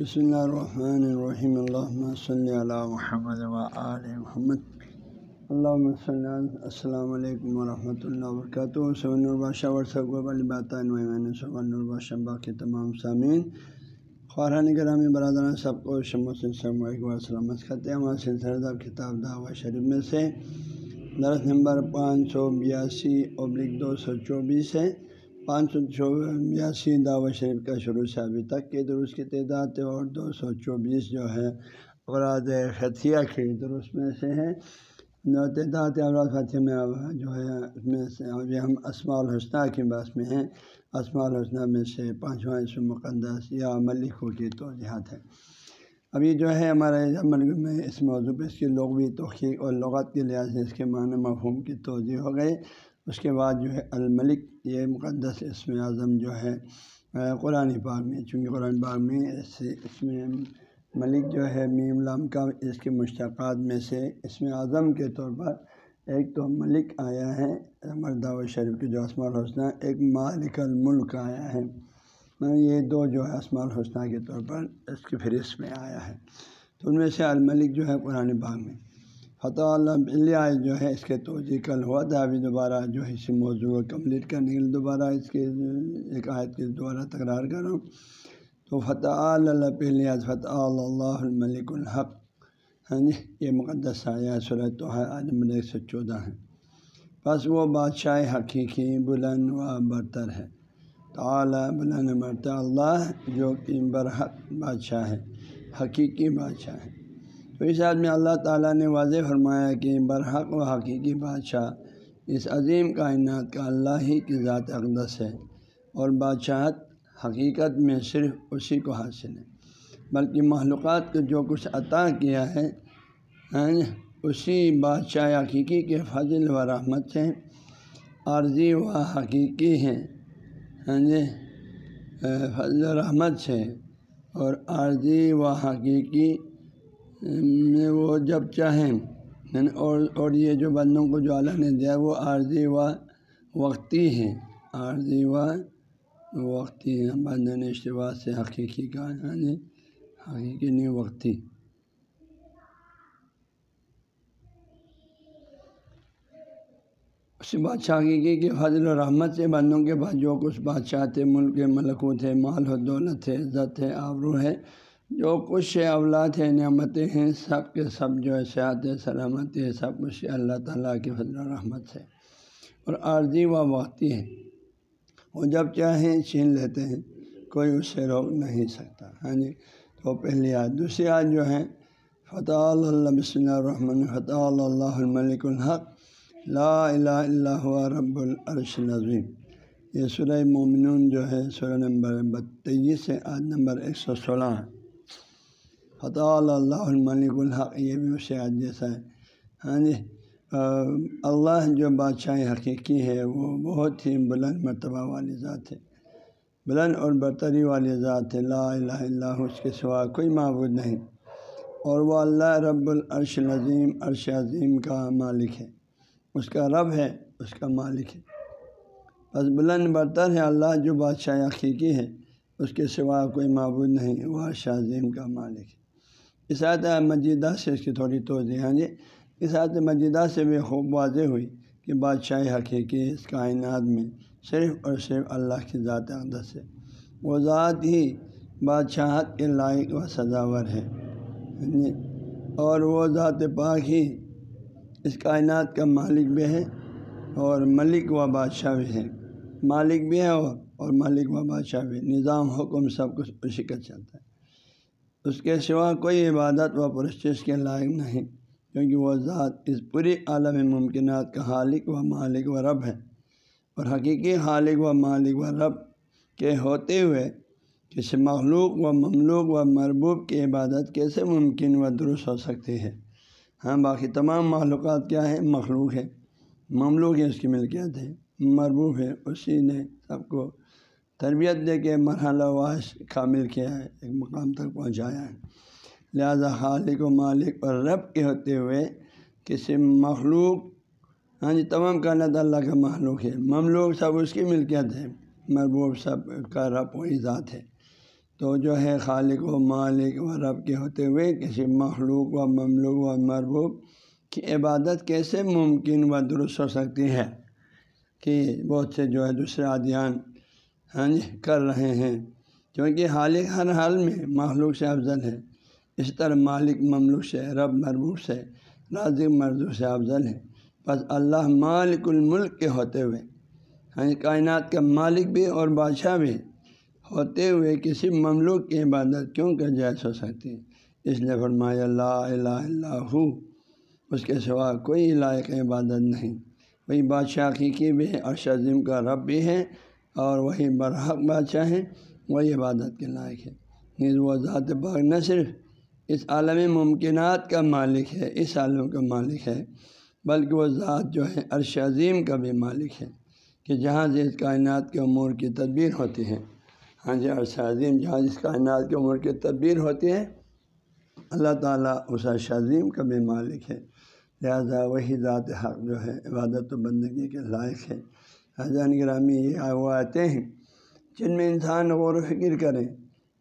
بسم اللہ الرحمن الرحیم اللہ صلی اللہ محمد وآل محمد۔ اللہ صلی السلام علیکم ورحمۃ اللہ وبرکاتہ۔ سون البادشہ ورثہ والی بات سون البادشہ باقی تمام سامعین۔ خوران گرامی برادران، سب کو شم و سلامت کرتے ہیں ہمارے سلسلہ کتاب دعوت شریف میں سے، درس نمبر پانچ سو بیاسی ابلک دو سو چوبیس ہے۔ پانچ سو چوبیاسی دعوت شریف کا شروع سے ابھی تک کے درست کی تعداد اور دو سو چوبیس جو ہے اوراد خطیہ کے درست میں سے ہے تعداد اوراد خطیہ میں جو ہے اس میں سے ابھی ہم اسماع الحسنہ کی بات میں ہیں۔ اسماع الحسنہ میں سے پانچواں اس مقدس یا ملکوں کی توجہات ہے ابھی جو ہے ہمارے ملک میں اس موضوع پہ اس کی لغوی توقیق اور لغت کے لحاظ سے اس کے معنی مفہوم کی توجہ ہو گئی۔ اس کے بعد جو ہے الملک، یہ مقدس اسم اعظم جو ہے قرآن پاک میں، چونکہ قرآن پاک میں اس میں ملک جو ہے میم لام کا اس کے مشتقات میں سے اسم اعظم کے طور پر ایک تو ملک آیا ہے مردہ و شریف کی جو اسماع الحسنہ، ایک مالک الملک آیا ہے۔ یہ دو جو ہے اسماع الحسنہ کے طور پر اس کی فہرست میں آیا ہے۔ تو ان میں سے الملک جو ہے قرآن پاک میں۔ فتح اللہ جو ہے اس کے توجہ کل ہوا تھا ابھی دوبارہ جو ہے اسی موضوع کو کمپلیٹ کرنے کے لیے دوبارہ اس کے ایک آیت کے دوبارہ تکرار کر رہا ہوں تو فتح اللہ پہلے فتح اللہ الملک الحق۔ ہاں جی یہ مقدس آیا صورت تو ہے عالم ایک سو چودہ ہے۔ بس وہ بادشاہ حقیقی بلند و برتر ہے۔ تعلیٰ بلند برتر، اللہ جو کہ برحق بادشاہ ہے، حقیقی بادشاہ ہے۔ تو اس آدمی میں اللہ تعالیٰ نے واضح فرمایا کہ برحق و حقیقی بادشاہ اس عظیم کائنات کا اللہ ہی کی ذات اقدس ہے اور بادشاہت حقیقت میں صرف اسی کو حاصل ہے، بلکہ معلومات کو جو کچھ عطا کیا ہے اسی بادشاہ حقیقی کے فضل و رحمت سے عارضی و حقیقی ہیں ہاں جی فضل و رحمت سے اور عارضی و حقیقی میں وہ جب چاہیں۔ اور اور یہ جو بندوں کو جو اللہ نے دیا، وہ عارضی و وقتی ہے عارضی و وقتی ہے بندوں نے اشتباع سے حقیقی کا یعنی حقیقی نہیں، وقتی۔ اس بادشاہ کی فضل و رحمت سے بندوں کے بعد جو کچھ بادشاہ تھے ملک کے ملکوت ہے، مال و دولت ہے، عزت ہے، آبرو ہے۔ جو کچھ اولاد ہیں، نعمتیں ہیں، سب کے سب جو ہے صحت سلامتی ہے، سب کچھ اللہ تعالیٰ کی فضل و رحمت سے اور عارضی و وقتی ہے وہ جب چاہیں چھین لیتے ہیں، کوئی اس سے روک نہیں سکتا۔ ہاں جی تو پہلی آج دوسری آج جو ہے فتح اللہ بسم اللہ الرحمن فتح اللہ الملک الحق۔ لا الہ اللہ رب العرش العظیم یہ سورہ مومنون جو ہے، سورہ نمبر بتیس ہے آج نمبر ایک سو سولہ۔ ہے فتح اللہ الملک الحق. یہ بھی اسے آج جیسا ہے۔ ہاں جی اللہ جو بادشاہ حقیقی ہے، وہ بہت ہی بلند مرتبہ والی ذات ہے۔ بلند اور برتری والی ذات ہے۔ لا الہ اللہ اس کے سوا کوئی معبود نہیں۔ اور وہ اللہ رب العرش العظیم، عرش عظیم کا مالک ہے۔ اس کا رب ہے، اس کا مالک ہے۔ بس بلند برتر ہے اللہ جو بادشاہ حقیقی ہے، اس کے سوا کوئی معبود نہیں۔ وہ عرش عظیم کا مالک ہے۔ اس آیت مجیدہ سے اس کی تھوڑی توضیع ہاں جی۔ اس آیت مجیدہ سے بھی خوب واضح ہوئی کہ بادشاہ حقیقی اس کائنات میں صرف اور صرف اللہ کی ذات اقدس ہے۔ وہ ذات ہی بادشاہت کے لائق و سزاور ہے ہاں جی۔ اور وہ ذات پاک ہی اس کائنات کا مالک بھی ہے اور ملک و بادشاہ بھی ہے۔ مالک بھی ہے اور مالک و بادشاہ بھی نظام، حکم، سب کچھ اسی کا چلتا ہے۔ اس کے سوا کوئی عبادت و پرستش کے لائق نہیں، کیونکہ وہ ذات اس پوری عالم ممکنات کا خالق و مالک و رب ہے۔ اور حقیقی خالق و مالک و رب کے ہوتے ہوئے کسی مخلوق و مملوک و مربوب کی عبادت کیسے ممکن و درست ہو سکتی ہے؟ ہاں باقی تمام معلومات کیا ہے مخلوق ہے مملوک ہے اس کی ملکیت ہے۔ مربوب ہے اسی نے سب کو تربیت دے کے مرحلہ واش کامل کیا ہے، ایک مقام تک پہنچایا ہے۔ لہذا خالق و مالک اور رب کے ہوتے ہوئے کسی مخلوق ہاں جی تمام کا اللہ کا مخلوق ہے۔ مملوک سب اس کی ملکیت ہے، محبوب سب کا رب و ذات ہے۔ تو جو ہے خالق و مالک و رب کے ہوتے ہوئے کسی مخلوق و مملوک و مربوب کی عبادت کیسے ممکن و درست ہو سکتی ہے؟ کہ بہت سے جو ہے دوسرے عادیان ہاں جی کر رہے ہیں۔ کیونکہ حالق ہر حال میں مخلوق سے افضل ہے۔ اس طرح مالک مملوک سے، رب مربوب سے، رازق مرضو سے افضل ہے۔ بس اللہ مالک الملک کے ہوتے ہوئے ہاں کائنات کا مالک بھی اور بادشاہ بھی ہوتے ہوئے کسی مملوک کی عبادت کیوں کر جائز ہو سکتی؟ ہے اس لیے فرمایا اللہ الہ اللہ اس کے سوا کوئی لائق عبادت نہیں۔ وہی بادشاہ حقیقی بھی ہے اور شزیم کا رب بھی ہے۔ اور وہی برحق بادشاہ ہے وہی عبادت کے لائق ہے نیز وہ ذات باغ نہ صرف اس عالمی ممکنات کا مالک ہے، اس عالم کا مالک ہے، بلکہ وہ ذات جو ہے عرش عظیم کا بھی مالک ہے، کہ جہاں سے اس کائنات کے امور کی تدبیر ہوتی ہے۔ ہاں جی عرش عظیم جہاں جس کائنات کے امور کی تدبیر ہوتی ہے، اللہ تعالیٰ اس عرش عظیم کا بھی مالک ہے۔ لہذا وہی ذات حق جو ہے، عبادت و بندگی کے لائق ہے۔ حضان گرامی یہ وہ آتے ہیں جن میں انسان غور و فکر کریں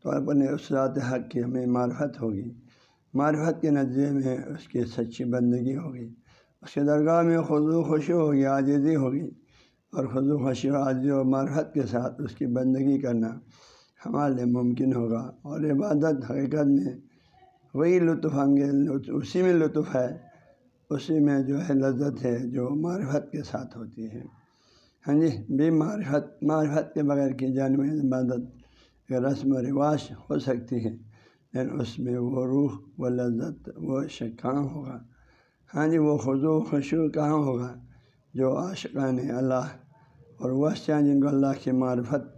تو اپنے اس ذات حق کی ہمیں معرفت ہوگی۔ معرفت کے نتیجے میں اس کی سچی بندگی ہوگی۔ اس کے درگاہ میں خضو خوشی ہوگی، عاجزی ہوگی اور خضو خوشی و عاجزی و معرفت کے ساتھ اس کی بندگی کرنا ہمارے لیے ممکن ہوگا۔ اور عبادت حقیقت میں وہی لطف انگیز، اسی میں لطف ہے، اسی میں جو ہے لذت ہے، جو معرفت کے ساتھ ہوتی ہے۔ ہاں جی بے معرفت معرفت کے بغیر کی جانے میں عبادت رسم و رواج ہو سکتی ہے۔ لیکن اس میں وہ روح و لذت، وہ شک کہاں ہوگا؟ ہاں جی وہ خضو و خوشو کہاں ہوگا؟ جو عاشقان اللہ اور وہ جن کو اللہ کی معرفت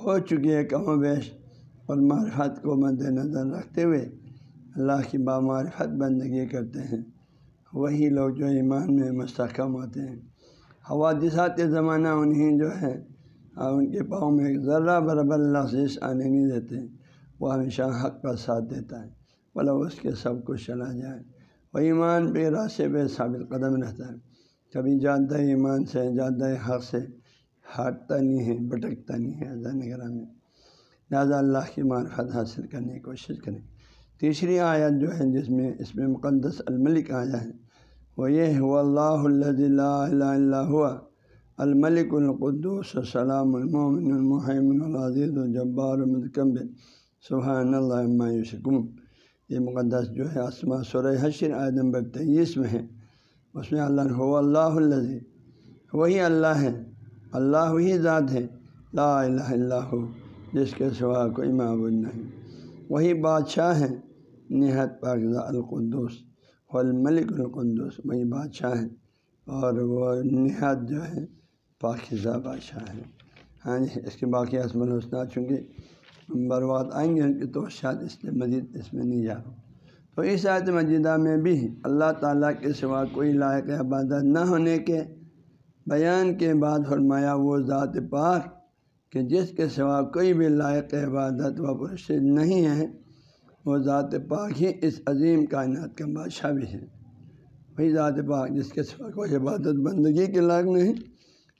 ہو چکی ہے کم و بیش اور معرفت کو مد نظر رکھتے ہوئے اللہ کی بامعرفت بندگی کرتے ہیں۔ وہی لوگ جو ایمان میں مستحکم ہوتے ہیں۔ حوادثات زمانہ انہیں جو ہے ان کے پاؤں میں ایک ذرہ برابر لفظ آنے نہیں دیتے، وہ ہمیشہ حق کا ساتھ دیتا ہے بلا اس کے سب کچھ چلا جائے۔ وہ ایمان پہ راستے پہ ثابت قدم رہتا ہے۔ کبھی جانتا ہے ایمان سے جانتا ہے حق سے ہٹتا نہیں ہے، بھٹکتا نہیں ہے۔ اللہ نگر میں لہٰذا اللہ کی معرفت حاصل کرنے کی کوشش کریں۔ تیسری آیت جو ہے، جس میں، اس میں مقدس الملک آیا ہے وہ یہ ہو اللہ اللہ اللہ الملک القدس السلام المومن المحمن العزیز الجبار المتکب سبحان اللہ شکم یہ مقدس جو ہے اسما سورہ حشر آئے نمبر تیئیس میں ہے۔ اس میں اللہ ہو اللہ الزی وہی اللہ ہے۔ اللہ وہی ذات ہے۔ لا الہ اللہ جس کے سوا کوئی معبود نہیں۔ وہی بادشاہ ہے، نہایت پاکزہ القدس الملک القندس وہی بادشاہ ہیں اور وہ نہایت جو ہے پاکزہ بادشاہ ہیں۔ ہاں جی اس کے باقی اسم الحسنہ چونکہ برباد آئیں گے تو شاید اس لیے مزید اس میں نہیں جا رہا تو اس آیت مجیدہ میں بھی اللہ تعالیٰ کے سوا کوئی لائق عبادت نہ ہونے کے بیان کے بعد فرمایا وہ ذات پاک کہ جس کے سوا کوئی بھی لائق عبادت و پرشد نہیں ہے۔ وہ ذات پاک ہی اس عظیم کائنات کا بادشاہ بھی ہے وہی ذات پاک جس کے سوا کوئی عبادت بندگی کے لائق نہیں،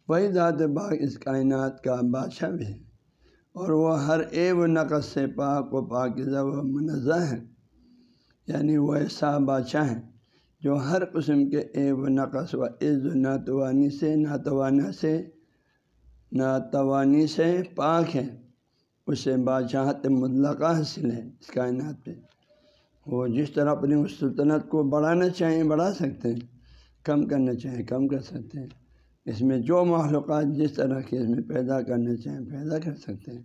وہی ذات پاک اس کائنات کا بادشاہ بھی ہے اور وہ ہر اے و نقص سے پاک و پاک و منزہ ہے یعنی وہ ایسا بادشاہ ہے جو ہر قسم کے اے و نقص و عز و ناتوانی سے ناتوانا سے، ناتوانی سے پاک ہے اسے بادشاہت مطلقہ حاصل ہے اس کائنات پہ۔ وہ جس طرح اپنی اس سلطنت کو بڑھانا چاہیں بڑھا سکتے ہیں، کم کرنا چاہیں کم کر سکتے ہیں۔ اس میں جو معلومات جس طرح کی اس میں پیدا کرنا چاہیں پیدا کر سکتے ہیں۔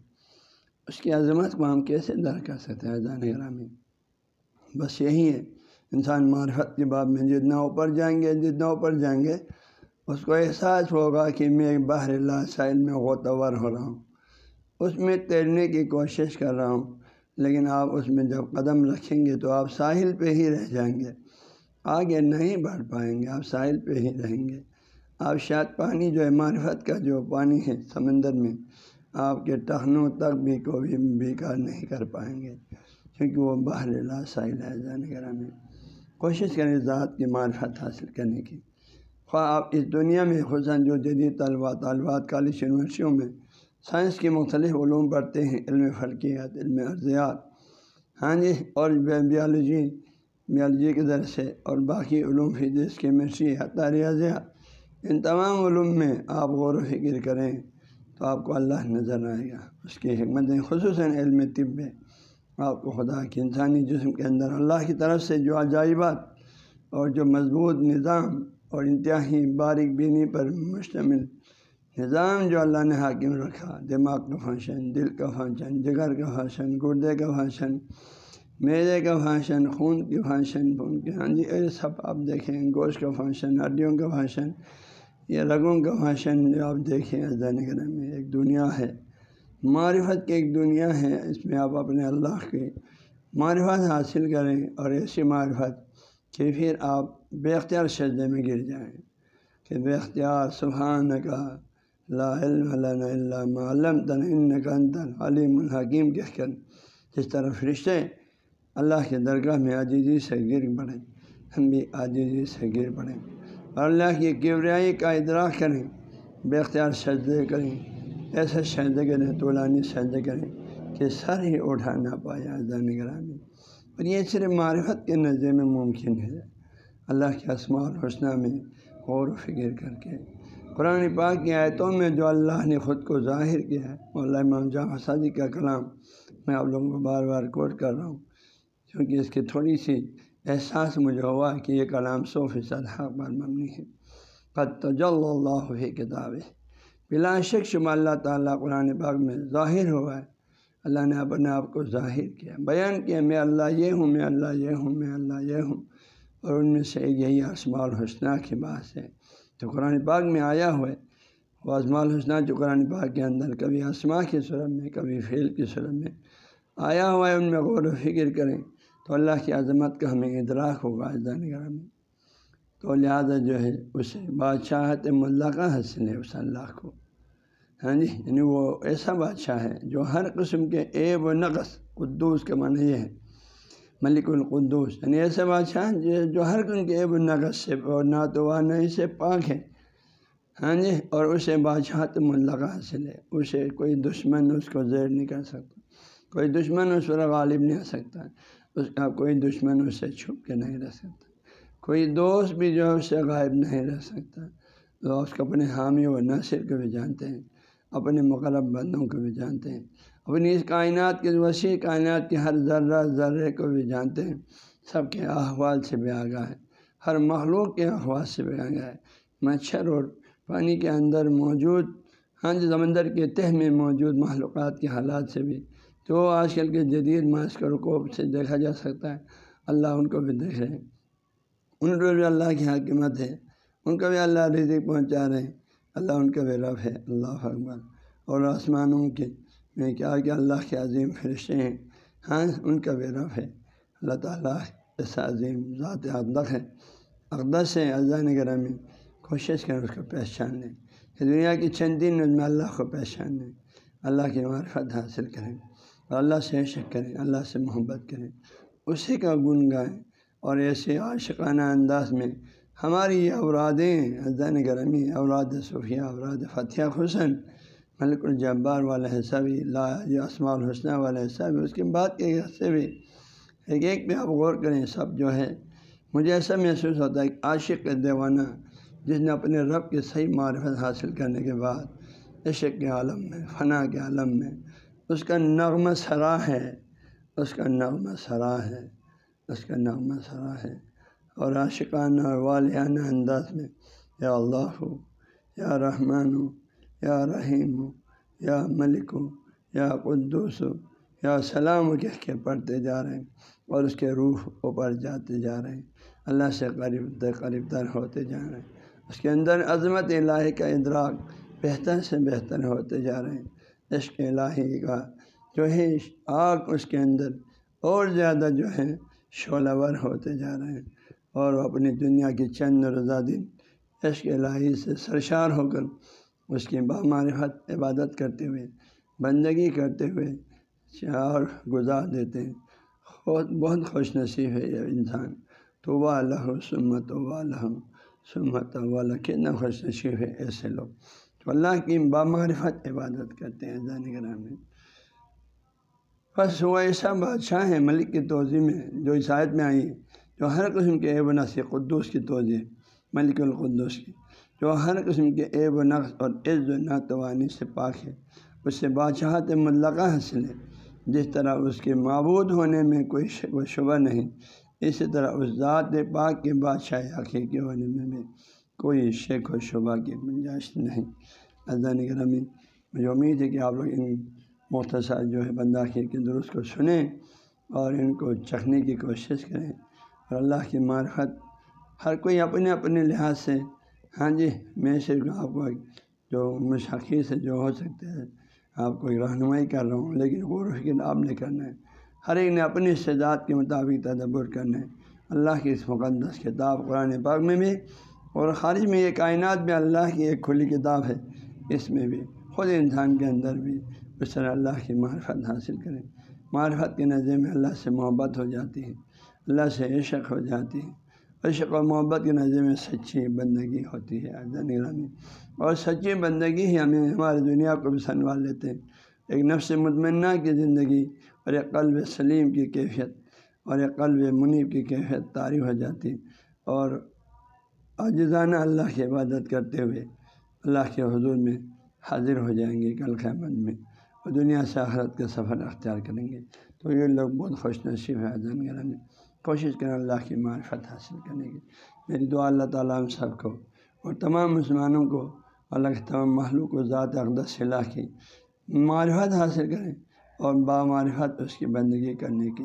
اس کی عظمت کو ہم کیسے در کر سکتے ہیں جان گرامی؟ بس یہی ہے۔ انسان معرفت کے باب میں جتنا اوپر جائیں گے، جتنا اوپر جائیں گے، اس کو احساس ہوگا کہ میں باہر اللہ سائل میں غوطور ہو رہا ہوں۔ اس میں تیرنے کی کوشش کر رہا ہوں، لیکن آپ اس میں جب قدم رکھیں گے تو آپ ساحل پہ ہی رہ جائیں گے۔ آگے نہیں بڑھ پائیں گے، آپ ساحل پہ ہی رہیں گے۔ آپ شاید پانی جو ہے، معرفت کا جو پانی ہے سمندر میں، آپ کے ٹہنوں تک بھی کو بھی بیکار نہیں کر پائیں گے، کیونکہ وہ باہر لا ساحل ہے جانے گرا میں۔ کوشش کریں ذات کی معرفت حاصل کرنے کی۔ خواہ آپ اس دنیا میں خصاً جو جدید طلبہ، طالبات، کالج، یونیورسٹیوں میں سائنس کے مختلف علوم پڑھتے ہیں، علم فلکیات، علم ارضیات۔ ہاں جی اور بیالوجی بیالوجی کے ذریعے سے اور باقی علوم فزکس کیمسٹری حتیٰ ریاضیات ان تمام علوم میں آپ غور و فکر کریں تو آپ کو اللہ نظر آئے گا۔ اس کی حکمتیں خصوصاً علم طب ہے آپ کو خدا کے انسانی جسم کے اندر اللہ کی طرف سے جو عجائبات اور جو مضبوط نظام اور انتہائی باریک بینی پر مشتمل نظام جو اللہ نے حاکم رکھا، دماغ کا فنکشن، دل کا فنکشن، جگر کا فنکشن، گردے کا فنکشن میرے کا فنکشن، خون کی فنکشن خون کے ہاں جی سب آپ دیکھیں، گوشت کا فنکشن، ہڈیوں کا فنکشن، یہ رگوں کا فنکشن جو آپ دیکھیں نگر میں ایک دنیا ہے۔ معرفت کی ایک دنیا ہے، اس میں آپ اپنے اللہ کے معرفت حاصل کریں اور ایسی معرفت کہ پھر آپ بے اختیار سجدے میں گر جائیں کہ بے اختیار، سبحان کا لا علم لنا علم تن ان کا انتن علیم الحکیم کہہ کر جس طرح فرشتے اللہ کے درگاہ میں عجیزی سے گر پڑیں ہم بھی عجیزی سے گر پڑیں اور اللہ کی کیوریائی کا ادراک کریں، بے اختیار سجدے کریں، ایسے سجدے کریں، طولانی سجدے کریں کہ سر ہی اٹھا نہ پایا گرامی اور یہ صرف معرفت کے نظر میں ممکن ہے۔ اللہ کے اسماع الحسنہ میں غور و فکر کر کے قرآن پاک کی آیتوں میں جو اللہ نے خود کو ظاہر کیا ہے امام جامع حسادی کا کلام میں آپ لوگوں کو بار بار کوٹ کر رہا ہوں۔ کیونکہ اس کی تھوڑی سی احساس مجھے ہوا کہ یہ کلام سو فیصد حق پر مبنی ہے۔ قط جل اللہ کتاب بلا شک شما اللہ تعالیٰ قرآن پاک میں ظاہر ہوا ہے۔ اللہ نے اپنے آپ کو ظاہر کیا، بیان کیا، میں اللہ یہ ہوں، میں اللہ یہ ہوں، میں اللہ یہ ہوں۔ اور ان میں سے یہی اسماع الحسنہ کی بات ہے۔ جو قرآن پاک میں آیا ہوا ہے۔ وہ اسماع الحسنہ جو قرآن پاک کے اندر کبھی اسما کی صورت میں، کبھی فیل کی صورت میں آیا ہوا ہے، ان میں غور و فکر کریں تو اللہ کی عظمت کا ہمیں ادراک ہوگا نگر میں۔ تو لہٰذا جو ہے، اسے بادشاہت ملکہ حاصل ہے اس اللہ کو۔ ہاں جی یعنی وہ ایسا بادشاہ ہے جو ہر قسم کے عیب و نقص، قدوس کے معنی یہ ہے۔ ملک القدوس یعنی ایسے بادشاہ جو ہر قسم کے عیب و نقص سے اور ناتوانئی سے پاک ہے ہاں جی؟ اور اسے بادشاہت ملغہ حاصل ہے اسے کوئی دشمن اس کو زیر نہیں کر سکتا۔ کوئی دشمن اس پر غالب نہیں آ سکتا۔ اس کا کوئی دشمن اس سے چھپ کے نہیں رہ سکتا۔ کوئی دوست بھی جو ہے اس سے غائب نہیں رہ سکتا۔ تو اس کو اپنے حامی و ناصر کو بھی جانتے ہیں، اپنے مقرب بندوں کو بھی جانتے ہیں۔ اپنی اس کائنات کے وسیع کائنات کے ہر ذرہ ذرے کو بھی جانتے ہیں۔ سب کے احوال سے بھی آگاہ ہے ہر مخلوق کے احوال سے بھی آگاہ ہے مچھر اور پانی کے اندر موجود ہاں جی سمندر کے تہ میں موجود معلومات کے حالات سے بھی۔ تو آج کل کے جدید ماسکروکوپ سے دیکھا جا سکتا ہے۔ اللہ ان کو بھی دیکھ رہے ہیں۔ ان کو بھی اللہ کی حکمت ہے۔ ان کو بھی اللہ رزق پہنچا رہے ہیں۔ اللہ ان کا بھی رب ہے۔ اللہ اکبر۔ اور آسمانوں کے میں کیا کہ اللہ کے عظیم فرشتے ہیں۔ ہاں ان کا بھی رب ہے۔ اللہ تعالیٰ ایسا عظیم ذات اقدق ہے۔ اقدس ہے، اللہ نگر میں کوشش کریں اس کو پہچاننے دنیا کی چند دن میں اللہ کو پہچاننے اللہ کی معرفت حاصل کریں۔ اور اللہ سے عشق کریں، اللہ سے محبت کریں۔ اسی کا گن گائیں۔ اور ایسے عاشقانہ انداز میں ہماری یہ اورادیں حضین گرمی اوراد صوفیہ، اوراد فتح حسن ملک الجبار والا حصہ بھی، لا یہ اسماع الحسنہ والا حصہ بھی۔ اس کے بعد کے حصے بھی ایک ایک پہ آپ غور کریں، سب جو ہے مجھے ایسا محسوس ہوتا ہے کہ عاشق دیوانہ جس نے اپنے رب کے صحیح معرفت حاصل کرنے کے بعد عشق کے عالم میں، فنا کے عالم میں، اس کا نغمہ سرا ہے، اس کا نغمہ سرا ہے، اس کا نغمہ سرا ہے۔ اور عاشقانہ اور والانہ انداز میں، یا اللہ ہو یا رحمان ہو یا رحیم ہو یا ملک ہو یا قدوس ہو یا سلام ہو کہہ کے پڑھتے جا رہے ہیں اور اس کے روح اوپر جاتے جا رہے ہیں۔ اللہ سے قریب در قریب تر ہوتے جا رہے ہیں۔ اس کے اندر عظمت الہی کا ادراک بہتر سے بہتر ہوتے جا رہے ہیں۔ عشق الہی کا جو ہے آگ اس کے اندر اور زیادہ جو ہے شعلہ ور ہوتے جا رہے ہیں اور وہ اپنی دنیا کی چند رضا دن عشق الہی سے سرشار ہو کر اس کی بامعرفت عبادت کرتے ہوئے، بندگی کرتے ہوئے اور گزار دیتے ہیں۔ بہت بہت خوش نصیب ہے یہ انسان۔ تو وہ اللہ سمت و الحم سمت والا کتنا خوش نصیب ہے ایسے لوگ۔ تو اللہ کی بامعرفت عبادت کرتے ہیں زین گرام میں۔ بس وہ ایسا بادشاہ ہے، ملک کی توضیع میں جو عیسائیت میں آئی ہے، جو ہر قسم کے عیب و قدوس کی توضیع ملک القدس کی۔ جو ہر قسم کے عیب و نقص اور عز و ناتوانی سے پاک ہے، اس سے بادشاہت مطلقہ حاصل ہے۔ جس طرح اس کے معبود ہونے میں کوئی شک و شبہ نہیں، اسی طرح اس ذات پاک کے بادشاہ حقیقی ہونے میں بھی کوئی شک و شبہ کی گنجائش نہیں۔ اذان گرامی، مجھے امید ہے کہ آپ لوگ ان مختصر جو ہے بندہ کے درست کو سنیں اور ان کو چکھنے کی کوشش کریں۔ اور اللہ کی معرفت ہر کوئی اپنے اپنے لحاظ سے ہاں جی میں صرف آپ کو جو مشقی سے جو ہو سکتے ہیں آپ کو رہنمائی کر رہا ہوں، لیکن غور و فکر آپ نے کرنا ہے۔ ہر ایک نے اپنی استعداد کے مطابق تدبر کرنا ہے۔ اللہ کی اس مقدس کتاب قرآن پاک میں بھی اور خارج میں یہ کائنات میں اللہ کی ایک کھلی کتاب ہے۔ اس میں بھی، خود انسان کے اندر بھی اس طرح اللہ کی معرفت حاصل کریں۔ معرفت کے نظر میں اللہ سے محبت ہو جاتی ہے، اللہ سے عشق ہو جاتی ہے۔ عشق و محبت کے نظر میں سچی بندگی ہوتی ہے میں۔ اور سچی بندگی ہی ہمیں ہماری دنیا کو بھی سنبھال لیتے ہیں۔ ایک نفس مطمئنہ کی زندگی اور ایک قلب سلیم کی کیفیت اور ایک قلب منیب کی کیفیت تعریف ہو جاتی اور عجزانہ اللہ کی عبادت کرتے ہوئے اللہ کے حضور میں حاضر ہو جائیں گے کل خیمت میں اور دنیا سے آخرت کا سفر اختیار کریں گے۔ تو یہ لوگ بہت خوش نصیب ہے اذان گرم کوشش کریں اللہ کی معرفت حاصل کرنے کی۔ میری دعا اللہ تعالیٰ ہم سب کو اور تمام مسلمانوں کو اللہ کے تمام محلو کو ذات اقدس اللہ کی معرفت حاصل کریں اور بامعرفت اس کی بندگی کرنے کی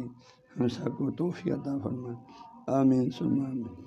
ہم سب کو توفیع عطا فرمائیں آمین سلمان